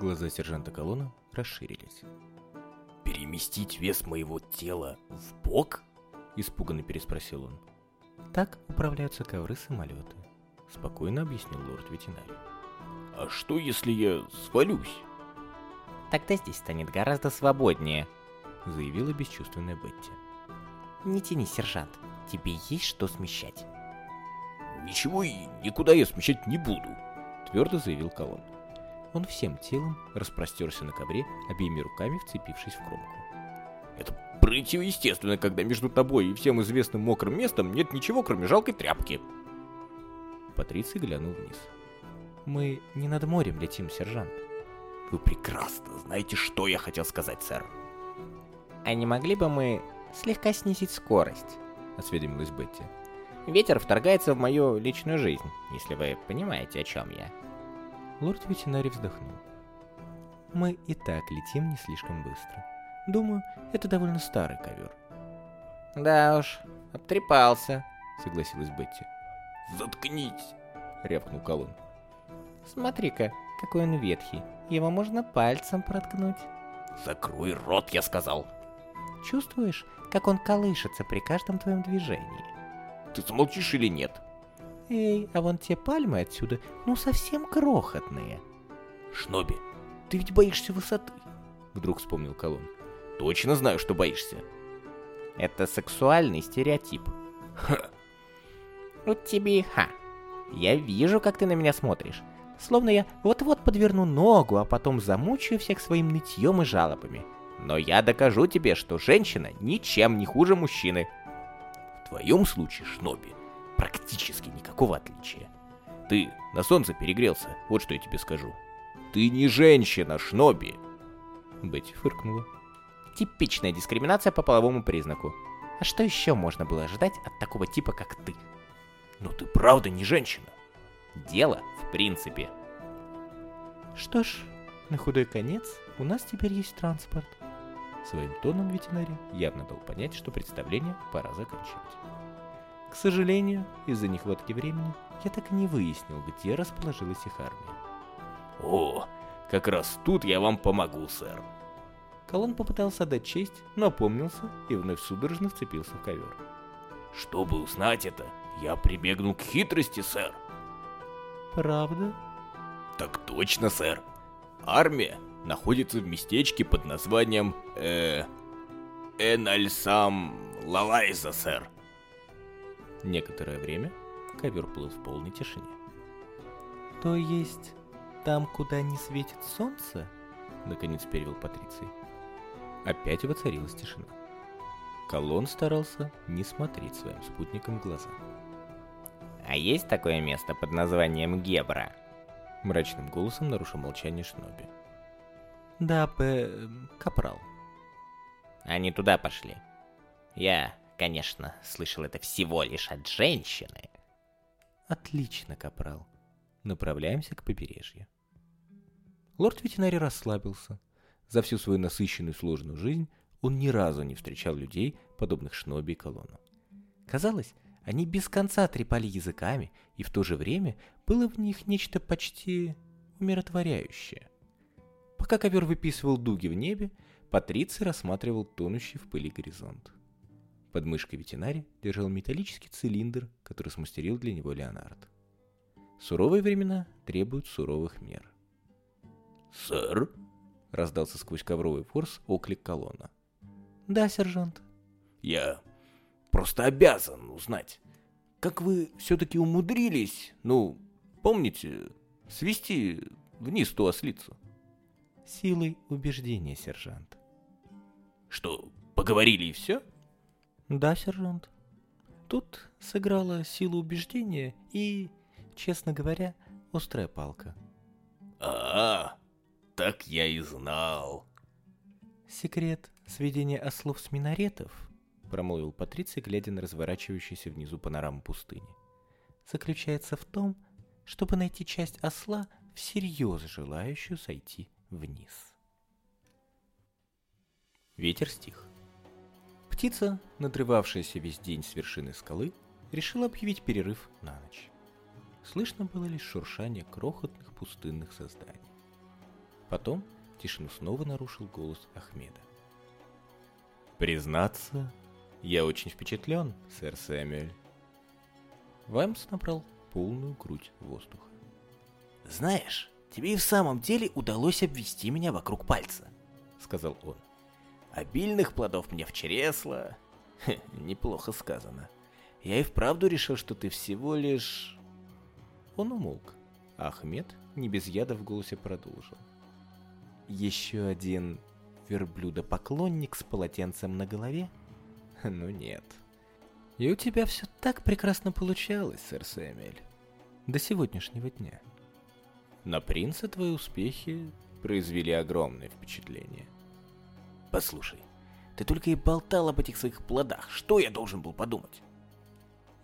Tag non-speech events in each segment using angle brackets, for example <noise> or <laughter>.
Глаза сержанта Колона расширились. «Переместить вес моего тела в бок?» Испуганно переспросил он. Так управляются ковры-самолеты, спокойно объяснил лорд-ветеринарий. «А что, если я свалюсь?» «Тогда здесь станет гораздо свободнее», — заявила бесчувственная Бетти. «Не тяни, сержант, тебе есть что смещать». «Ничего и никуда я смещать не буду», — твердо заявил Колон. Он всем телом распростерся на ковре, обеими руками вцепившись в кромку. «Это противоестественно, когда между тобой и всем известным мокрым местом нет ничего, кроме жалкой тряпки». Патриций глянул вниз. «Мы не над морем летим, сержант». «Вы прекрасно знаете, что я хотел сказать, сэр». «А не могли бы мы слегка снизить скорость?» — осведомилась Бетти. «Ветер вторгается в мою личную жизнь, если вы понимаете, о чем я». Лорд-ветеринарий вздохнул. «Мы и так летим не слишком быстро. Думаю, это довольно старый ковер». «Да уж, обтрепался», — согласилась Бетти. «Заткнись!» — рявкнул Колон. «Смотри-ка, какой он ветхий. Его можно пальцем проткнуть». «Закрой рот, я сказал!» «Чувствуешь, как он колышется при каждом твоем движении?» «Ты замолчишь или нет?» Эй, а вон те пальмы отсюда, ну совсем крохотные. Шноби, ты ведь боишься высоты? Вдруг вспомнил Колон. Точно знаю, что боишься. Это сексуальный стереотип. Ха. Вот тебе и ха. Я вижу, как ты на меня смотришь. Словно я вот-вот подверну ногу, а потом замучаю всех своим нытьем и жалобами. Но я докажу тебе, что женщина ничем не хуже мужчины. В твоем случае, Шноби, практически никакого отличия. Ты на солнце перегрелся, вот что я тебе скажу. Ты не женщина, Шноби. Бетти фыркнула. Типичная дискриминация по половому признаку. А что еще можно было ожидать от такого типа, как ты? Но ты правда не женщина. Дело в принципе. Что ж, на худой конец у нас теперь есть транспорт. Своим тоном ветеринарий явно дал понять, что представление пора заканчивать. К сожалению, из-за нехватки времени я так и не выяснил, где расположилась их армия. О, как раз тут я вам помогу, сэр. Колон попытался дать честь, но опомнился и вновь судорожно вцепился в ковер. Чтобы узнать это, я прибегнул к хитрости, сэр. Правда? Так точно, сэр. Армия находится в местечке под названием... Э... Энальсам Лалайза, сэр. Некоторое время ковер плыл в полной тишине. То есть, там, куда не светит солнце? Наконец перевел Патриций. Опять воцарилась тишина. Колон старался не смотреть своим спутникам в глаза. «А есть такое место под названием Гебра?» Мрачным голосом нарушил молчание Шноби. «Да, П... Капрал». «Они туда пошли. Я конечно, слышал это всего лишь от женщины. Отлично, капрал. Направляемся к побережью. Лорд-ветеринарий расслабился. За всю свою насыщенную сложную жизнь он ни разу не встречал людей, подобных Шноби и Колону. Казалось, они без конца трепали языками, и в то же время было в них нечто почти умиротворяющее. Пока ковер выписывал дуги в небе, Патриций рассматривал тонущий в пыли горизонт. Под мышкой ветеринария держал металлический цилиндр, который смастерил для него Леонард. Суровые времена требуют суровых мер. «Сэр?» — раздался сквозь ковровый форс оклик колонна. «Да, сержант». «Я просто обязан узнать, как вы все-таки умудрились, ну, помните, свести вниз ту ослицу?» «Силой убеждения, сержант». «Что, поговорили и все?» Да, сержант. Тут сыграла сила убеждения и, честно говоря, острая палка. А, -а, так я и знал. Секрет сведения ослов с минаретов, промолвил Патриций, глядя на разворачивающуюся внизу панораму пустыни, заключается в том, чтобы найти часть осла, всерьез желающую сойти вниз. Ветер стих. Птица, надрывавшаяся весь день с вершины скалы, решила объявить перерыв на ночь. Слышно было лишь шуршание крохотных пустынных созданий. Потом тишину снова нарушил голос Ахмеда. «Признаться, я очень впечатлен, сэр Сэмюэль». Ваймс набрал полную грудь воздуха. «Знаешь, тебе и в самом деле удалось обвести меня вокруг пальца», — сказал он. «Обильных плодов мне в чресло. Хе, неплохо сказано. Я и вправду решил, что ты всего лишь...» Он умолк, а Ахмед не без яда в голосе продолжил. «Еще один верблюдопоклонник с полотенцем на голове? <laughs> Ну нет. И у тебя все так прекрасно получалось, сэр Сэмюэль. До сегодняшнего дня. На принца твои успехи произвели огромное впечатление. Послушай, ты только и болтал об этих своих плодах. Что я должен был подумать?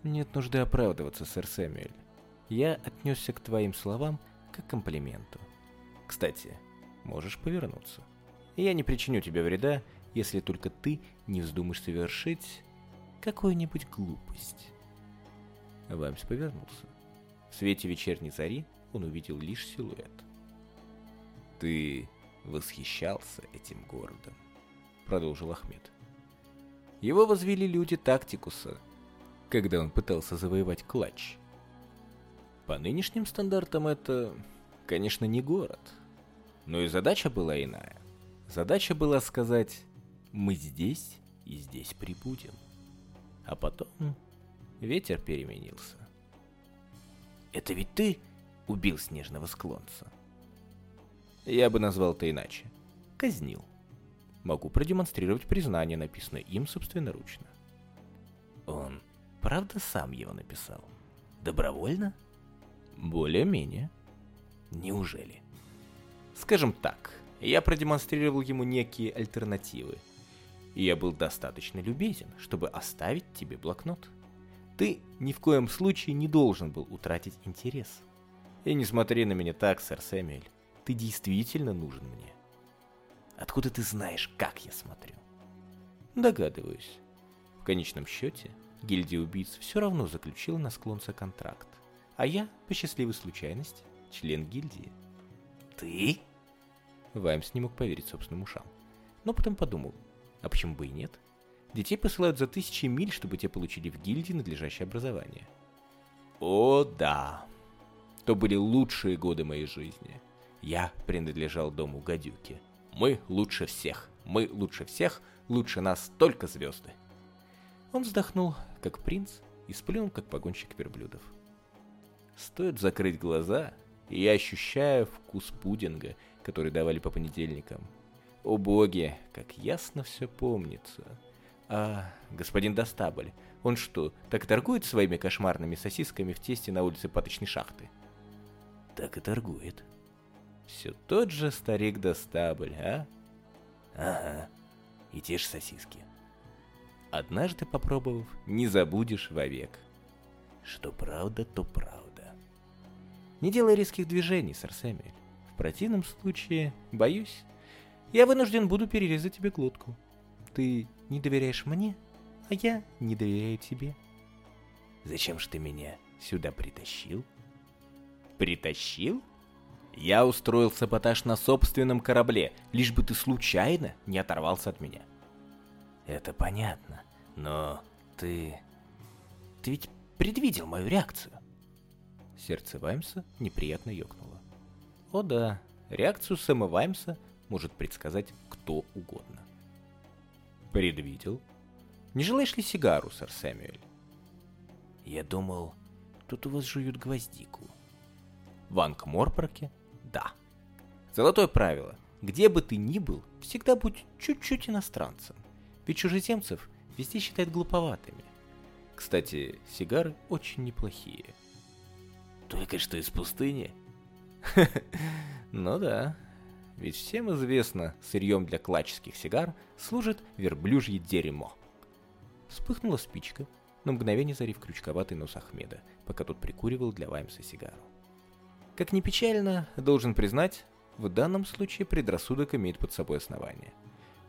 Нет нужды оправдываться, сэр Сэмюэль. Я отнесся к твоим словам как комплименту. Кстати, можешь повернуться. Я не причиню тебе вреда, если только ты не вздумаешь совершить какую-нибудь глупость. Ваймс повернулся. В свете вечерней зари он увидел лишь силуэт. «Ты восхищался этим городом», — продолжил Ахмед. «Его возвели люди Тактикуса, когда он пытался завоевать Клатч. По нынешним стандартам это, конечно, не город, но и задача была иная. Задача была сказать «мы здесь и здесь прибудем». А потом ветер переменился. «Это ведь ты убил снежного склонца?» Я бы назвал это иначе. Казнил. Могу продемонстрировать признание, написанное им собственноручно. Он правда сам его написал? Добровольно? Более-менее. Неужели? Скажем так, я продемонстрировал ему некие альтернативы. И я был достаточно любезен, чтобы оставить тебе блокнот. Ты ни в коем случае не должен был утратить интерес. И не смотри на меня так, сэр Сэмюэль. Ты действительно нужен мне. Откуда ты знаешь, как я смотрю? Догадываюсь. В конечном счете, гильдия убийц все равно заключила на склонца контракт. А я, по счастливой случайности, член гильдии. Ты? Ваймс не мог поверить собственным ушам. Но потом подумал, а почему бы и нет? Детей посылают за тысячи миль, чтобы те получили в гильдии надлежащее образование. О, да. То были лучшие годы моей жизни. Я принадлежал дому гадюки. Мы лучше всех. Мы лучше всех. Лучше нас только звезды. Он вздохнул, как принц, и сплюнул, как погонщик верблюдов. Стоит закрыть глаза, и я ощущаю вкус пудинга, который давали по понедельникам. О боги, как ясно все помнится. А господин Достабль, он что, так торгует своими кошмарными сосисками в тесте на улице Паточной шахты? Так и торгует. Все тот же старик Достабль, а? Ага, и те же сосиски. Однажды попробовав, не забудешь вовек. Что правда, то правда. Не делай резких движений, сэр Сэмюэль. В противном случае, боюсь, я вынужден буду перерезать тебе глотку. Ты не доверяешь мне, а я не доверяю тебе. Зачем же ты меня сюда притащил? Притащил? Я устроил саботаж на собственном корабле, лишь бы ты случайно не оторвался от меня. Это понятно, но ты... Ты ведь предвидел мою реакцию. Сердце Ваймса неприятно ёкнуло. О да, реакцию Сэма Ваймса может предсказать кто угодно. Предвидел. Не желаешь ли сигару, сэр Сэмюэль? Я думал, тут у вас жуют гвоздику. В Анкморпорке? Да. Золотое правило. Где бы ты ни был, всегда будь чуть-чуть иностранцем. Ведь чужеземцев везде считают глуповатыми. Кстати, сигары очень неплохие. Только что из пустыни? <laughs> Ну да. Ведь всем известно, сырьем для клачских сигар служит верблюжье дерьмо. Вспыхнула спичка, на мгновение зарив крючковатый нос Ахмеда, пока тот прикуривал для Ваймса сигару. Как ни печально, должен признать, в данном случае предрассудок имеет под собой основание.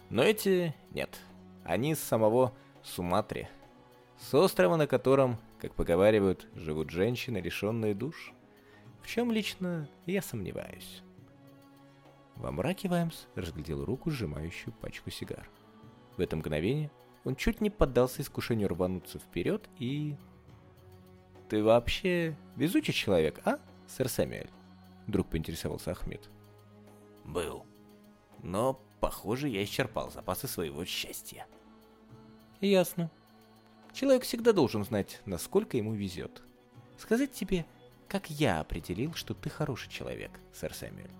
Но эти нет. Они с самого Суматри. С острова, на котором, как поговаривают, живут женщины, лишенные душ в чем лично я сомневаюсь. Во мраке Ваймс разглядел руку, сжимающую пачку сигар. В это мгновение он чуть не поддался искушению рвануться вперед и... «Ты вообще везучий человек, а, сэр Сэмюэль?» Вдруг поинтересовался Ахмед. «Был. Но, похоже, я исчерпал запасы своего счастья». «Ясно. Человек всегда должен знать, насколько ему везет. Сказать тебе, как я определил, что ты хороший человек, сэр Сэмюэль?»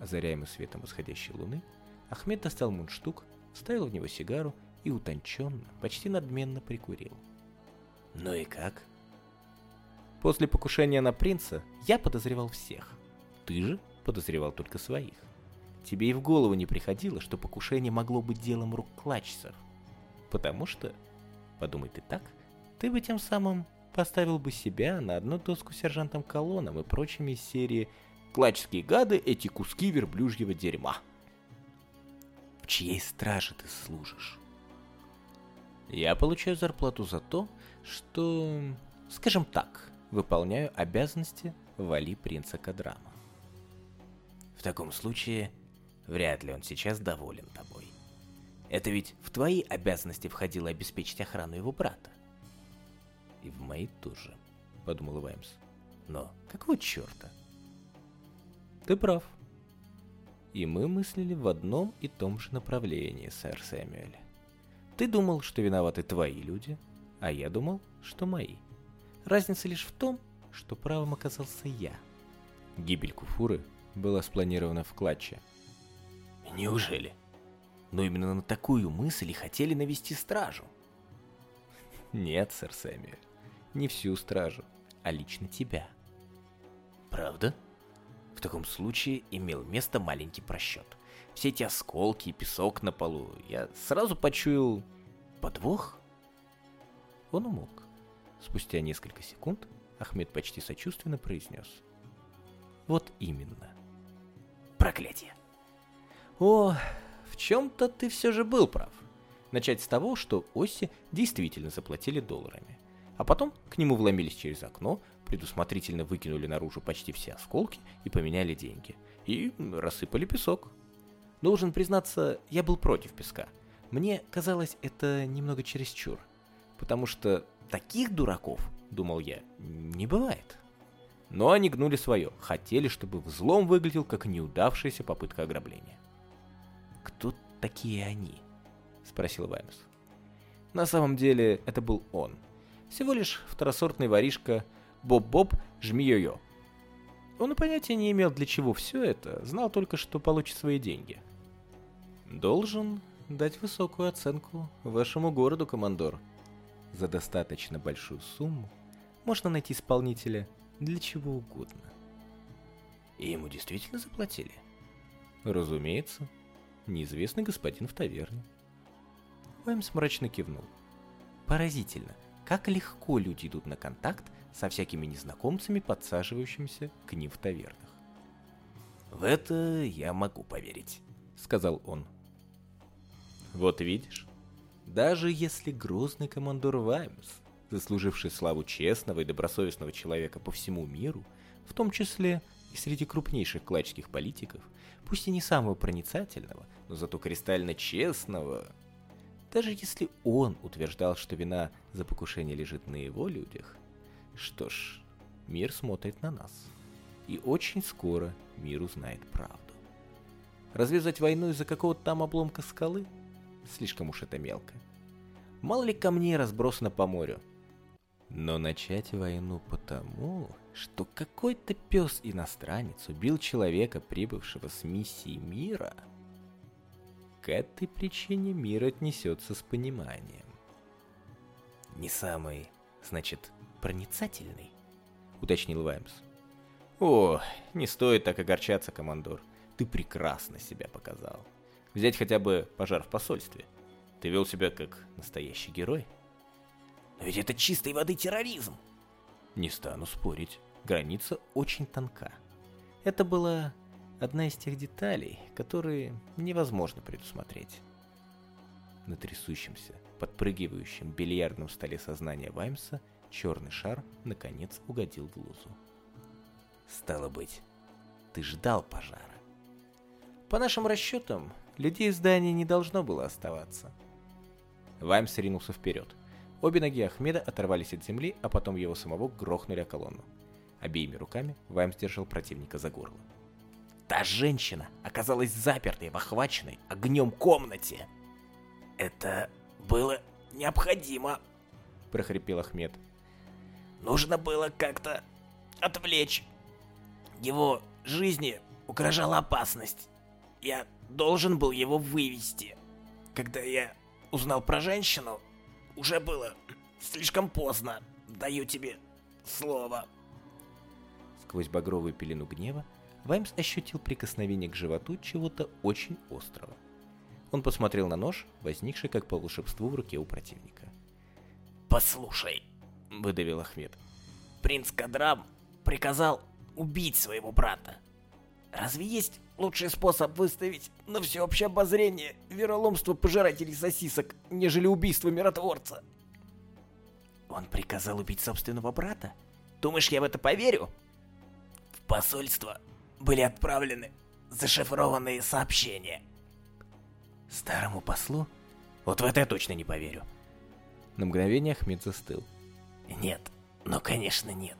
Озаряемый светом восходящей луны, Ахмед достал мундштук, вставил в него сигару и утонченно, почти надменно прикурил. «Ну и как?» После покушения на принца я подозревал всех. Ты же подозревал только своих. Тебе и в голову не приходило, что покушение могло быть делом рук клачцев. Потому что, подумай ты так, ты бы тем самым поставил бы себя на одну доску с сержантом Колоном и прочими из серии «Клачские гады — эти куски верблюжьего дерьма». В чьей страже ты служишь? Я получаю зарплату за то, что, скажем так, выполняю обязанности вали принца Кадрама. В таком случае, вряд ли он сейчас доволен тобой. Это ведь в твои обязанности входило обеспечить охрану его брата. И в мои тоже, подумал Ваймс. Но какого черта? Ты прав. И мы мыслили в одном и том же направлении, сэр Сэмюэль. Ты думал, что виноваты твои люди, а я думал, что мои. Разница лишь в том, что правым оказался я. Гибель Куфуры была спланирована в клатче. Неужели? Но именно на такую мысль и хотели навести стражу. Нет, сэр Сэмюэль, не всю стражу, а лично тебя. Правда? В таком случае имел место маленький просчет. Все эти осколки и песок на полу, я сразу почуял подвох. Он умолк. Спустя несколько секунд Ахмед почти сочувственно произнес. Вот именно. Проклятие. О, в чем-то ты все же был прав. Начать с того, что Оси действительно заплатили долларами. А потом к нему вломились через окно, предусмотрительно выкинули наружу почти все осколки и поменяли деньги. И рассыпали песок. Должен признаться, я был против песка. Мне казалось это немного чересчур. Потому что Таких дураков, думал я, не бывает. Но они гнули свое, хотели, чтобы взлом выглядел как неудавшаяся попытка ограбления. «Кто такие они?» — спросил Ваймс. На самом деле это был он. Всего лишь второсортный воришка Боб-Боб Жми-Йо-Йо. Он и понятия не имел, для чего все это, знал только, что получит свои деньги. «Должен дать высокую оценку вашему городу, командор», за достаточно большую сумму можно найти исполнителя для чего угодно. И ему действительно заплатили? Разумеется. Неизвестный господин в таверне. Уэмс мрачно кивнул. Поразительно, как легко люди идут на контакт со всякими незнакомцами, подсаживающимися к ним в тавернах. «В это я могу поверить», — сказал он. «Вот видишь, даже если грозный командор Ваймс, заслуживший славу честного и добросовестного человека по всему миру, в том числе и среди крупнейших клачских политиков, пусть и не самого проницательного, но зато кристально честного, даже если он утверждал, что вина за покушение лежит на его людях, что ж, мир смотрит на нас. И очень скоро мир узнает правду. Развязать войну из-за какого-то там обломка скалы – Слишком уж это мелко. Мало ли камней разбросано по морю. Но начать войну потому, что какой-то пес-иностранец убил человека, прибывшего с миссии мира, к этой причине мир отнесется с пониманием. Не самый, значит, проницательный, уточнил Ваймс. О, не стоит так огорчаться, командор. Ты прекрасно себя показал. Взять хотя бы пожар в посольстве. Ты вел себя как настоящий герой. Но ведь это чистой воды терроризм. Не стану спорить. Граница очень тонка. Это была одна из тех деталей, которые невозможно предусмотреть. На трясущемся, подпрыгивающем бильярдном столе сознания Ваймса черный шар наконец угодил в лузу. Стало быть, ты ждал пожара. По нашим расчетам, людей в здании не должно было оставаться. Ваймс ринулся вперед. Обе ноги Ахмеда оторвались от земли, а потом его самого грохнули о колонну. Обеими руками Ваймс держал противника за горло. Та женщина оказалась запертой в охваченной огнем комнате. Это было необходимо, прохрипел Ахмед. Нужно было как-то отвлечь. Его жизни угрожала опасность. Я должен был его вывести. Когда я узнал про женщину, уже было слишком поздно. Даю тебе слово. Сквозь багровую пелену гнева Ваймс ощутил прикосновение к животу чего-то очень острого. Он посмотрел на нож, возникший как по волшебству в руке у противника. «Послушай», — выдавил Ахмед, — «принц Кадрам приказал убить своего брата. Разве есть лучший способ выставить на всеобщее обозрение вероломство пожирателей сосисок, нежели убийство миротворца?» «Он приказал убить собственного брата? Думаешь, я в это поверю?» «В посольство были отправлены зашифрованные сообщения. Старому послу? Вот в это я точно не поверю. На мгновение Ахмед застыл. Нет, ну конечно нет.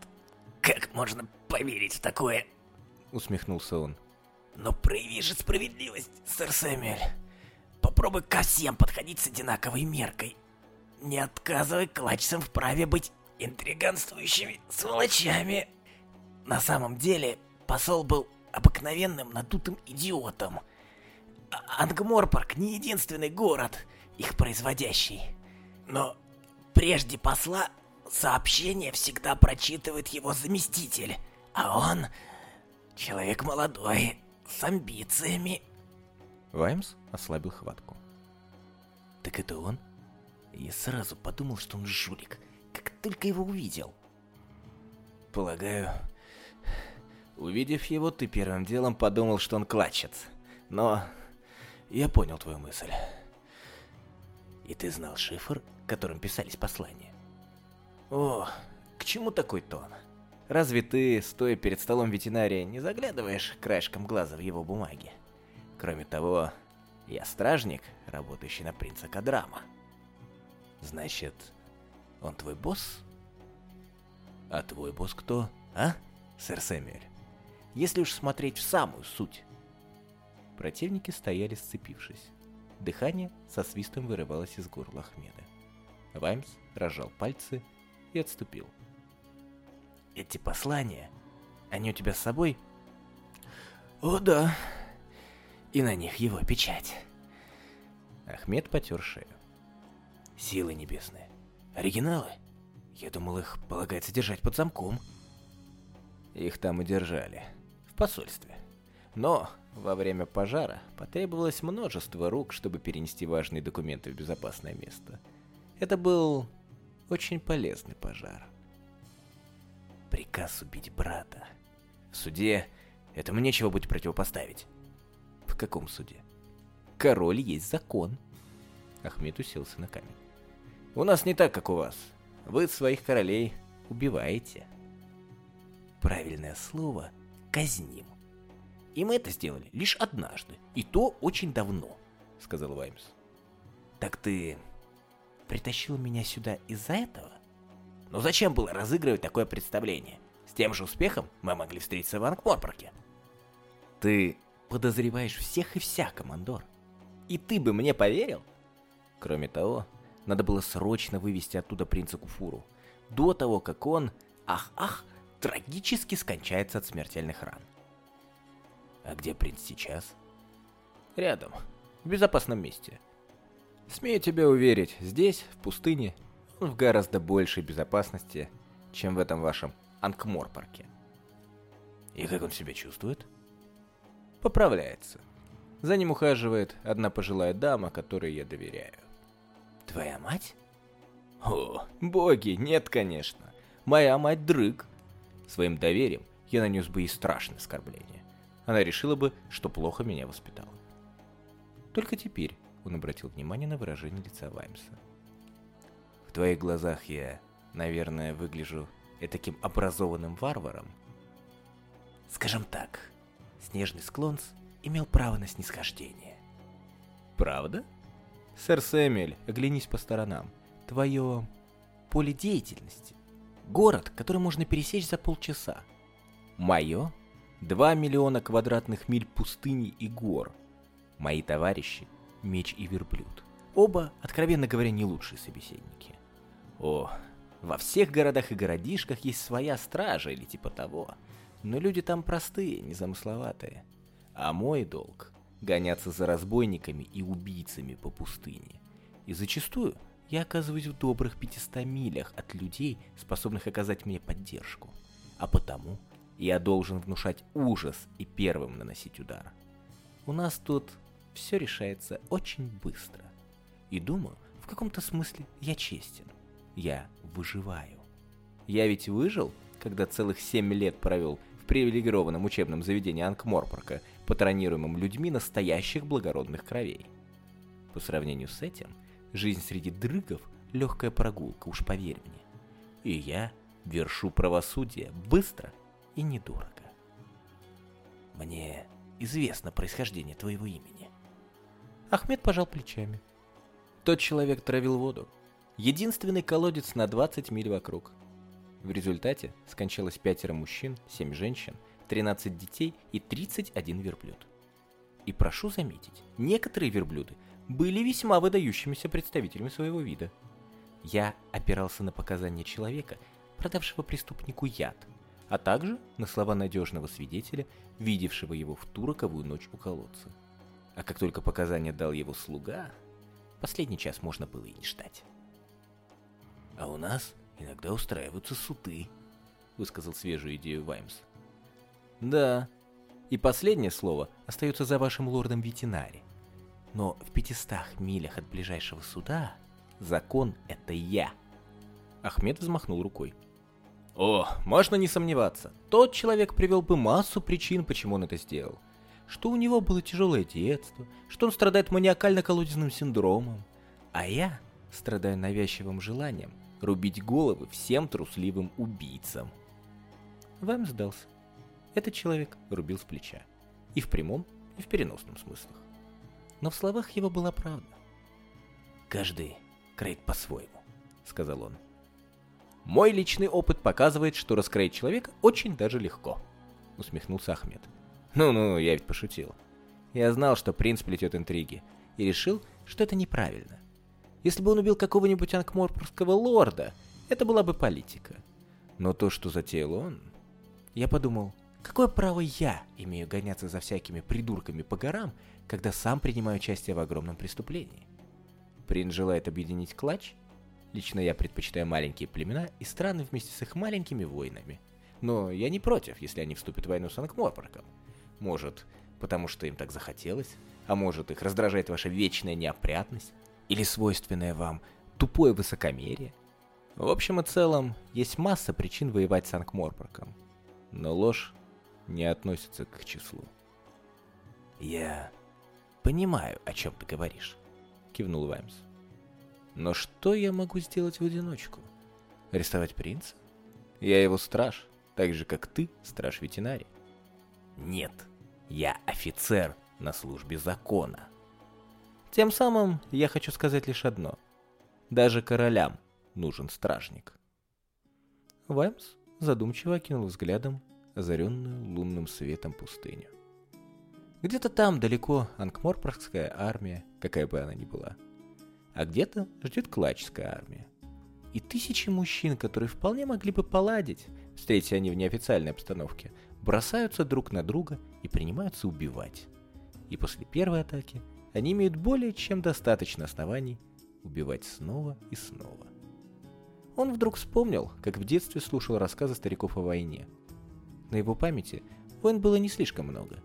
Как можно поверить в такое? Усмехнулся он. Но прояви же справедливость, сэр Сэмюэль. Попробуй ко всем подходить с одинаковой меркой. Не отказывай клачцам в праве быть интриганствующими сволочами. На самом деле, посол был обыкновенным надутым идиотом. А Ангморпорг не единственный город, их производящий. Но прежде посла сообщение всегда прочитывает его заместитель, а он человек молодой, с амбициями. Ваймс ослабил хватку. Так это он? Я сразу подумал, что он жулик, как только его увидел. Полагаю, Увидев его, ты первым делом подумал, что он клатчец. Но я понял твою мысль. И ты знал шифр, которым писались послания? О, к чему такой тон? Разве ты, стоя перед столом ветеринария, не заглядываешь краешком глаза в его бумаги? Кроме того, я стражник, работающий на принца Кадрама. Значит, он твой босс? А твой босс кто, а, сэр Сэмюэль? если уж смотреть в самую суть. Противники стояли сцепившись. Дыхание со свистом вырывалось из горла Ахмеда. Ваймс разжал пальцы и отступил. «Эти послания, они у тебя с собой?» «О да, и на них его печать». Ахмед потер шею. «Силы небесные. Оригиналы? Я думал, их полагается держать под замком». Их там и держали посольстве. Но во время пожара потребовалось множество рук, чтобы перенести важные документы в безопасное место. Это был очень полезный пожар. Приказ убить брата. В суде этому нечего будет противопоставить. В каком суде? Король есть закон. Ахмед уселся на камень. У нас не так, как у вас. Вы своих королей убиваете. Правильное слово — казним. И мы это сделали лишь однажды, и то очень давно, сказал Ваймс. Так ты притащил меня сюда из-за этого? Но зачем было разыгрывать такое представление? С тем же успехом мы могли встретиться в Ангморпорке. Ты подозреваешь всех и вся, командор. И ты бы мне поверил? Кроме того, надо было срочно вывести оттуда принца Куфуру, до того, как он, ах-ах, трагически скончается от смертельных ран. А где принц сейчас? Рядом, в безопасном месте. Смею тебя уверить, здесь, в пустыне, в гораздо большей безопасности, чем в этом вашем Анкмор-парке. И как он себя чувствует? Поправляется. За ним ухаживает одна пожилая дама, которой я доверяю. Твоя мать? О, боги, нет, конечно. Моя мать дрыг. Своим доверием я нанес бы ей страшное оскорбление. Она решила бы, что плохо меня воспитала. Только теперь он обратил внимание на выражение лица Ваймса. В твоих глазах я, наверное, выгляжу таким образованным варваром. Скажем так, снежный склонс имел право на снисхождение. Правда? Сэр Сэмюэль, оглянись по сторонам. Твое поле деятельности. Город, который можно пересечь за полчаса. Мое — два миллиона квадратных миль пустыни и гор. Мои товарищи — меч и верблюд. Оба, откровенно говоря, не лучшие собеседники. О, во всех городах и городишках есть своя стража или типа того. Но люди там простые, незамысловатые. А мой долг — гоняться за разбойниками и убийцами по пустыне. И зачастую я оказываюсь в добрых 500 милях от людей, способных оказать мне поддержку. А потому я должен внушать ужас и первым наносить удар. У нас тут все решается очень быстро. И думаю, в каком-то смысле я честен. Я выживаю. Я ведь выжил, когда целых 7 лет провел в привилегированном учебном заведении Анкморпорка, патронируемом людьми настоящих благородных кровей. По сравнению с этим, жизнь среди дрыгов – легкая прогулка, уж поверь мне. И я вершу правосудие быстро и недорого. Мне известно происхождение твоего имени. Ахмед пожал плечами. Тот человек травил воду. Единственный колодец на 20 миль вокруг. В результате скончалось пятеро мужчин, семь женщин, 13 детей и 31 верблюд. И прошу заметить, некоторые верблюды были весьма выдающимися представителями своего вида. Я опирался на показания человека, продавшего преступнику яд, а также на слова надежного свидетеля, видевшего его в ту роковую ночь у колодца. А как только показания дал его слуга, последний час можно было и не ждать. «А у нас иногда устраиваются суты», — высказал свежую идею Ваймс. «Да. И последнее слово остается за вашим лордом ветеринари. Но в пятистах милях от ближайшего суда закон — это я». Ахмед взмахнул рукой. О, можно не сомневаться. Тот человек привел бы массу причин, почему он это сделал. Что у него было тяжелое детство, что он страдает маниакально-колодезным синдромом. А я страдаю навязчивым желанием рубить головы всем трусливым убийцам. Вам сдался. Этот человек рубил с плеча. И в прямом, и в переносном смыслах. Но в словах его была правда. «Каждый кроит по-своему», — сказал он. «Мой личный опыт показывает, что раскроить человека очень даже легко», — усмехнулся Ахмед. «Ну-ну, я ведь пошутил. Я знал, что принц плетет интриги, и решил, что это неправильно. Если бы он убил какого-нибудь анкморпорского лорда, это была бы политика. Но то, что затеял он... Я подумал, какое право я имею гоняться за всякими придурками по горам, когда сам принимаю участие в огромном преступлении? Принц желает объединить клатч? Лично я предпочитаю маленькие племена и страны вместе с их маленькими войнами. Но я не против, если они вступят в войну с Анкморпорком. Может, потому что им так захотелось, а может, их раздражает ваша вечная неопрятность, или свойственное вам тупое высокомерие. В общем и целом, есть масса причин воевать с Анкморпорком. Но ложь не относится к числу. «Я понимаю, о чем ты говоришь», — кивнул Ваймс. «Но что я могу сделать в одиночку? Арестовать принца? Я его страж, так же, как ты, страж ветеринарий». «Нет, я офицер на службе закона», тем самым я хочу сказать лишь одно. Даже королям нужен стражник. Ваймс задумчиво окинул взглядом озаренную лунным светом пустыню. Где-то там далеко Анкморпоргская армия, какая бы она ни была. А где-то ждет Клачская армия. И тысячи мужчин, которые вполне могли бы поладить, встретя они в неофициальной обстановке, бросаются друг на друга и принимаются убивать. И после первой атаки они имеют более чем достаточно оснований убивать снова и снова. Он вдруг вспомнил, как в детстве слушал рассказы стариков о войне. На его памяти войн было не слишком много.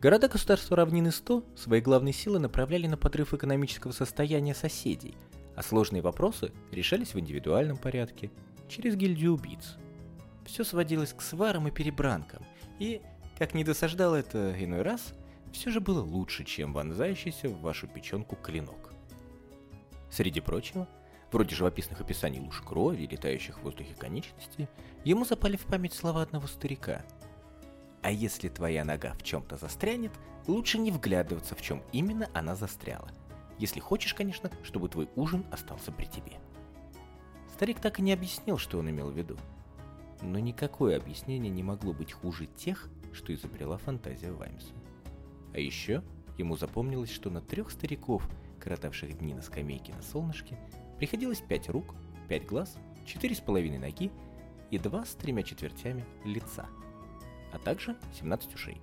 Города-государства равнины 100 свои главные силы направляли на подрыв экономического состояния соседей, а сложные вопросы решались в индивидуальном порядке, через гильдию убийц. Все сводилось к сварам и перебранкам, и, как не досаждало это иной раз, все же было лучше, чем вонзающийся в вашу печенку клинок. Среди прочего, вроде живописных описаний луж крови и летающих в воздухе конечностей, ему запали в память слова одного старика. «А если твоя нога в чем-то застрянет, лучше не вглядываться, в чем именно она застряла. Если хочешь, конечно, чтобы твой ужин остался при тебе. Старик так и не объяснил, что он имел в виду. Но никакое объяснение не могло быть хуже тех, что изобрела фантазия Ваймса. А еще ему запомнилось, что на трех стариков, коротавших дни на скамейке на солнышке, приходилось пять рук, пять глаз, четыре с половиной ноги и два с тремя четвертями лица, а также 17 ушей.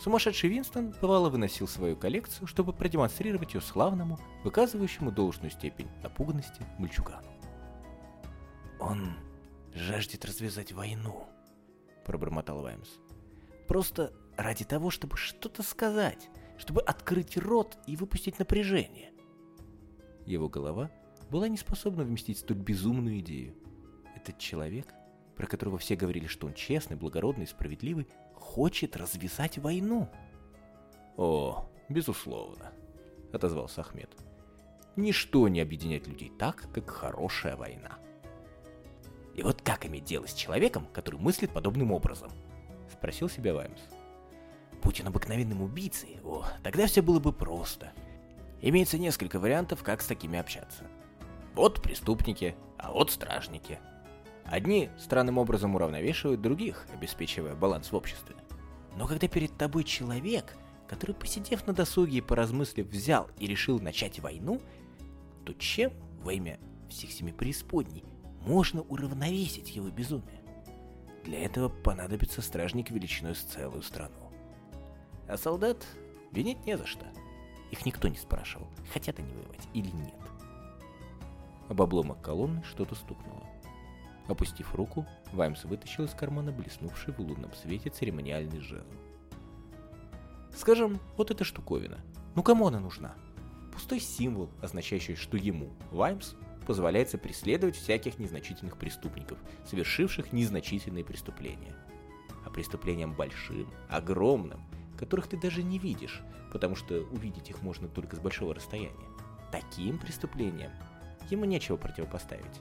Сумасшедший Винстон бывало выносил свою коллекцию, чтобы продемонстрировать ее славному, выказывающему должную степень напуганности мальчугану. «Он жаждет развязать войну», — пробормотал Ваймс. «Просто ради того, чтобы что-то сказать, чтобы открыть рот и выпустить напряжение». Его голова была не способна вместить столь безумную идею. Этот человек, про которого все говорили, что он честный, благородный, справедливый, хочет развязать войну. «О, безусловно», — отозвался Ахмед. «Ничто не объединяет людей так, как хорошая война». «И вот как иметь дело с человеком, который мыслит подобным образом?» — спросил себя Ваймс. «Будь он обыкновенным убийцей, о, тогда все было бы просто. Имеется несколько вариантов, как с такими общаться. Вот преступники, а вот стражники — Одни странным образом уравновешивают других, обеспечивая баланс в обществе. Но когда перед тобой человек, который, посидев на досуге и поразмыслив, взял и решил начать войну, то чем во имя всех семи преисподней можно уравновесить его безумие? Для этого понадобится стражник величиной с целую страну. А солдат винить не за что. Их никто не спрашивал, хотят они воевать или нет. Об обломок колонны что-то стукнуло. Опустив руку, Ваймс вытащил из кармана блеснувший в лунном свете церемониальный жезл. Скажем, вот эта штуковина. Ну кому она нужна? Пустой символ, означающий, что ему, Ваймс, позволяется преследовать всяких незначительных преступников, совершивших незначительные преступления. А преступлениям большим, огромным, которых ты даже не видишь, потому что увидеть их можно только с большого расстояния. Таким преступлениям ему нечего противопоставить.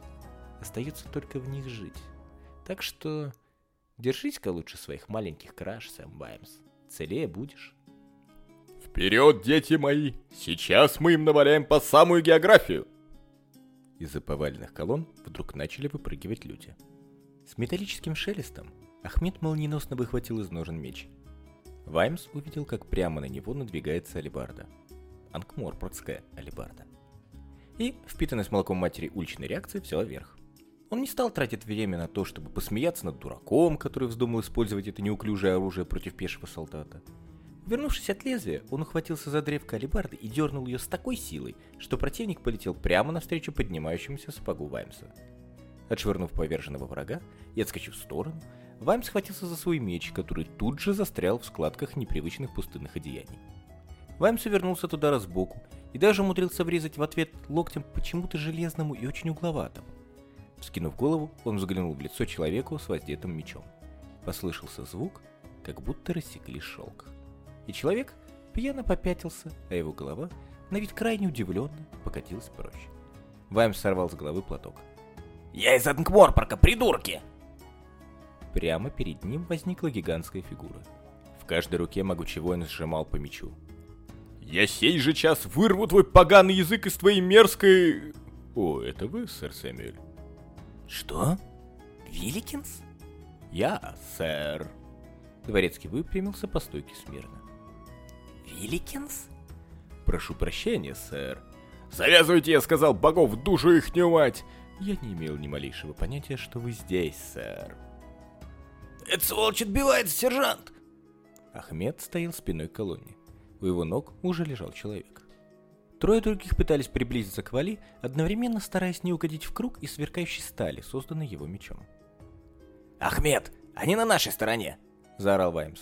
Остается только в них жить. Так что держись-ка лучше своих маленьких краш, Сэм Баймс. Целее будешь. Вперед, дети мои! Сейчас мы им наваляем по самую географию! Из-за поваленных колонн вдруг начали выпрыгивать люди. С металлическим шелестом Ахмед молниеносно выхватил из ножен меч. Ваймс увидел, как прямо на него надвигается алибарда. Анкморпортская алибарда. И, впитанная с молоком матери уличной реакции, взяла вверх. Он не стал тратить время на то, чтобы посмеяться над дураком, который вздумал использовать это неуклюжее оружие против пешего солдата. Вернувшись от лезвия, он ухватился за древко алебарды и дернул ее с такой силой, что противник полетел прямо навстречу поднимающемуся сапогу Ваймса. Отшвырнув поверженного врага и отскочив в сторону, Ваймс схватился за свой меч, который тут же застрял в складках непривычных пустынных одеяний. Ваймс увернулся от удара сбоку и даже умудрился врезать в ответ локтем почему-то железному и очень угловатому. Скинув голову, он взглянул в лицо человеку с воздетым мечом. Послышался звук, как будто рассекли шелк. И человек пьяно попятился, а его голова, на вид крайне удивленно, покатилась прочь. Ваймс сорвал с головы платок. «Я из Ангморпорка, придурки!» Прямо перед ним возникла гигантская фигура. В каждой руке могучий воин сжимал по мечу. «Я сей же час вырву твой поганый язык из твоей мерзкой...» «О, это вы, сэр Сэмюэль?» «Что? Вилликинс?» «Я, сэр». Дворецкий выпрямился по стойке смирно. «Вилликинс?» «Прошу прощения, сэр». «Завязывайте, я сказал, богов душу их не мать!» «Я не имел ни малейшего понятия, что вы здесь, сэр». «Это сволочь отбивается, сержант!» Ахмед стоял спиной к колонне. У его ног уже лежал человек. Трое других пытались приблизиться к Вали, одновременно стараясь не угодить в круг из сверкающей стали, созданной его мечом. «Ахмед, они на нашей стороне!» — заорал Ваймс.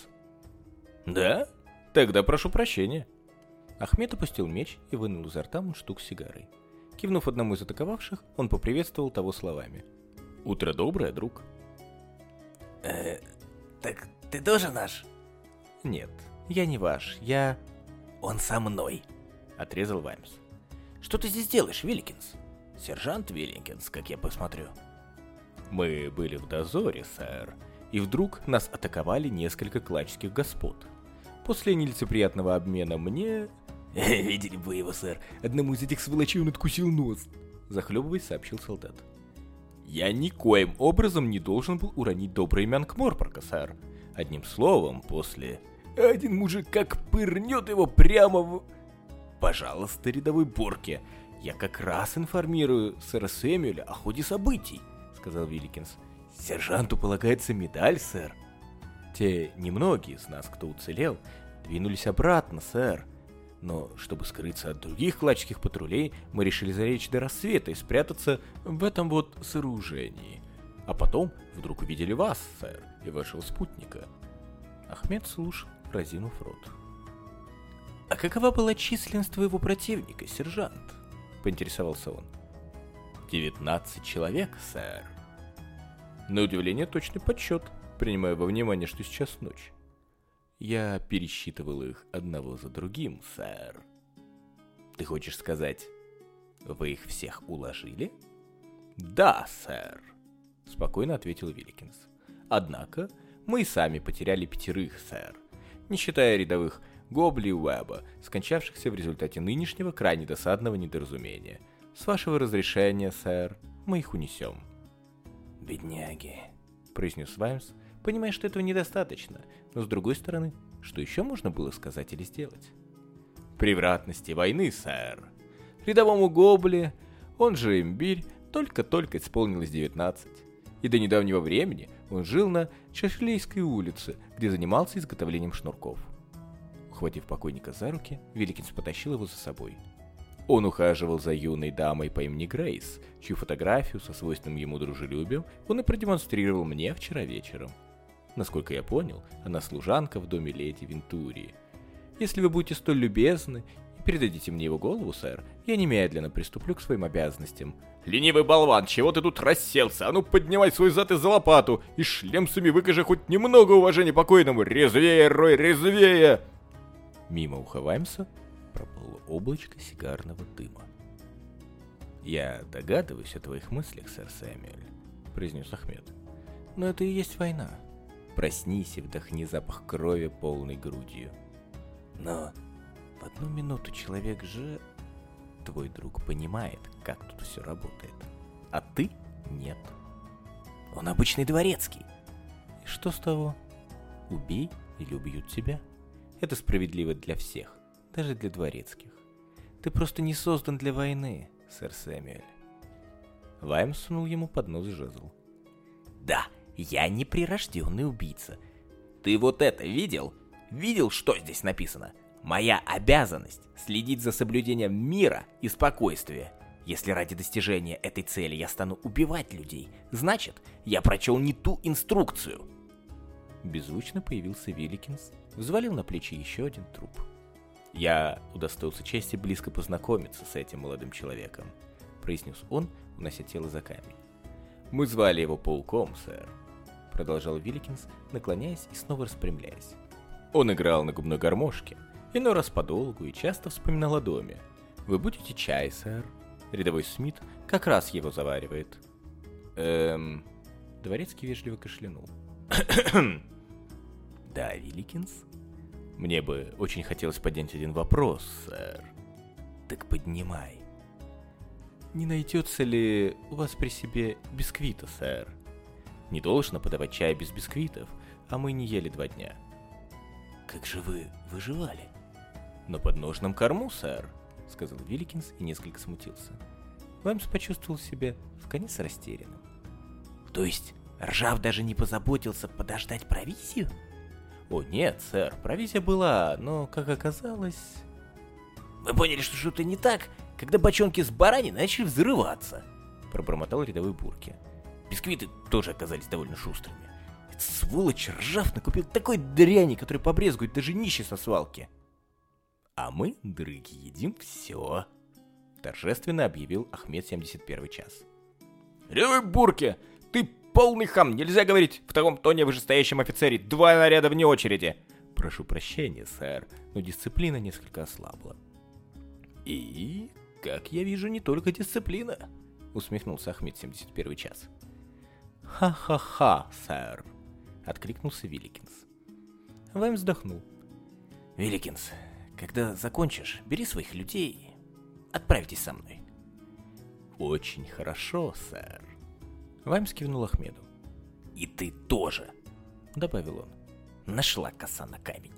«Да? Тогда прошу прощения». Ахмед опустил меч и вынул изо рта мундштук с сигарой. Кивнув одному из атаковавших, он поприветствовал того словами. «Утро доброе, друг». «Э, так ты тоже наш?» «Нет, я не ваш, я...» «Он со мной», отрезал Ваймс. «Что ты здесь делаешь, Вилликинс?» «Сержант Вилликинс, как я посмотрю». «Мы были в дозоре, сэр, и вдруг нас атаковали несколько клачских господ. После нелицеприятного обмена мне... <laughs> Видели бы его, сэр. Одному из этих сволочей он откусил нос. Захлебываясь, сообщил солдат. Я никоим образом не должен был уронить доброе имя Анкморпорка, сэр. Одним словом, после... Один мужик как пырнет его прямо в... Пожалуйста, рядовой Борке, я как раз информирую сэра Сэмюэля о ходе событий, сказал Вилликинс. Сержанту полагается медаль, сэр. Те немногие из нас, кто уцелел, двинулись обратно, сэр. Но чтобы скрыться от других клачских патрулей, мы решили залечь до рассвета и спрятаться в этом вот сооружении. А потом вдруг увидели вас, сэр, и вашего спутника. Ахмед слушал, разинув рот. «А какова была численность твоего противника, сержант?» — поинтересовался он. «Девятнадцать человек, сэр». На удивление точный подсчет, принимая во внимание, что сейчас ночь. Я пересчитывал их одного за другим, сэр. Ты хочешь сказать, вы их всех уложили? Да, сэр, спокойно ответил Вилликинс. Однако мы и сами потеряли пятерых, сэр, не считая рядовых Гобли Уэба, скончавшихся в результате нынешнего крайне досадного недоразумения. С вашего разрешения, сэр, мы их унесем. Бедняги, произнес Ваймс, понимая, что этого недостаточно, но с другой стороны, что еще можно было сказать или сделать? Превратности войны, сэр. Рядовому Гобле, он же имбирь, только-только исполнилось 19. И до недавнего времени он жил на Чашлейской улице, где занимался изготовлением шнурков. Ухватив покойника за руки, Великинс потащил его за собой. Он ухаживал за юной дамой по имени Грейс, чью фотографию со свойственным ему дружелюбием он и продемонстрировал мне вчера вечером. Насколько я понял, она служанка в доме леди Вентурии. Если вы будете столь любезны и передадите мне его голову, сэр, я немедленно приступлю к своим обязанностям. Ленивый болван, чего ты тут расселся? А ну поднимай свой зад из-за лопату и шлемцами выкажи хоть немного уважения покойному. Резвее, Рой, резвее! Мимо уха Ваймса проплыло облачко сигарного дыма. «Я догадываюсь о твоих мыслях, сэр Сэмюэль», — произнес Ахмед. «Но это и есть война. Проснись и вдохни запах крови полной грудью. Но в одну минуту человек же... Твой друг понимает, как тут все работает. А ты нет. Он обычный дворецкий. И что с того? Убей или убьют тебя. Это справедливо для всех, даже для дворецких. Ты просто не создан для войны, сэр Сэмюэль. Вайм сунул ему под нос жезл. Да, я не прирожденный убийца. Ты вот это видел? Видел, что здесь написано? Моя обязанность следить за соблюдением мира и спокойствия. Если ради достижения этой цели я стану убивать людей, значит, я прочел не ту инструкцию. Беззвучно появился Вилликинс, взвалил на плечи еще один труп. Я удостоился чести близко познакомиться с этим молодым человеком, произнес он, унося тело за камень. Мы звали его Пауком, сэр продолжал Вилликинс, наклоняясь и снова распрямляясь. Он играл на губной гармошке, иной раз подолгу и часто вспоминал о доме. «Вы будете чай, сэр?» Рядовой Смит как раз его заваривает. Эм... Дворецкий вежливо кашлянул. <coughs> да, Вилликинс? Мне бы очень хотелось поднять один вопрос, сэр. Так поднимай. Не найдется ли у вас при себе бисквита, сэр? Не должно подавать чай без бисквитов, а мы не ели два дня. Как же вы выживали? На подножном корму, сэр, сказал Вилликинс и несколько смутился. Ваймс почувствовал себя в конец растерянным. То есть Ржав даже не позаботился подождать провизию? О, нет, сэр, провизия была, но, как оказалось... Вы поняли, что что-то не так, когда бочонки с бараней начали взрываться? Пробормотал рядовой Бурки. Бисквиты тоже оказались довольно шустрыми. Этот сволочь ржав накупил такой дряни, который побрезгует даже нищий со свалки. А мы, дрыги, едим все. Торжественно объявил Ахмед 71 час. Ревы бурки! Ты полный хам! Нельзя говорить в таком тоне вышестоящем офицере. Два наряда вне очереди. Прошу прощения, сэр, но дисциплина несколько ослабла. И, как я вижу, не только дисциплина, усмехнулся Ахмед 71 час. «Ха-ха-ха, сэр!» — откликнулся Вилликинс. Вайм вздохнул. Великинс, когда закончишь, бери своих людей отправьтесь со мной. Очень хорошо, сэр. Ваймс кивнул Ахмеду. И ты тоже, Добавил он. нашла коса на камень.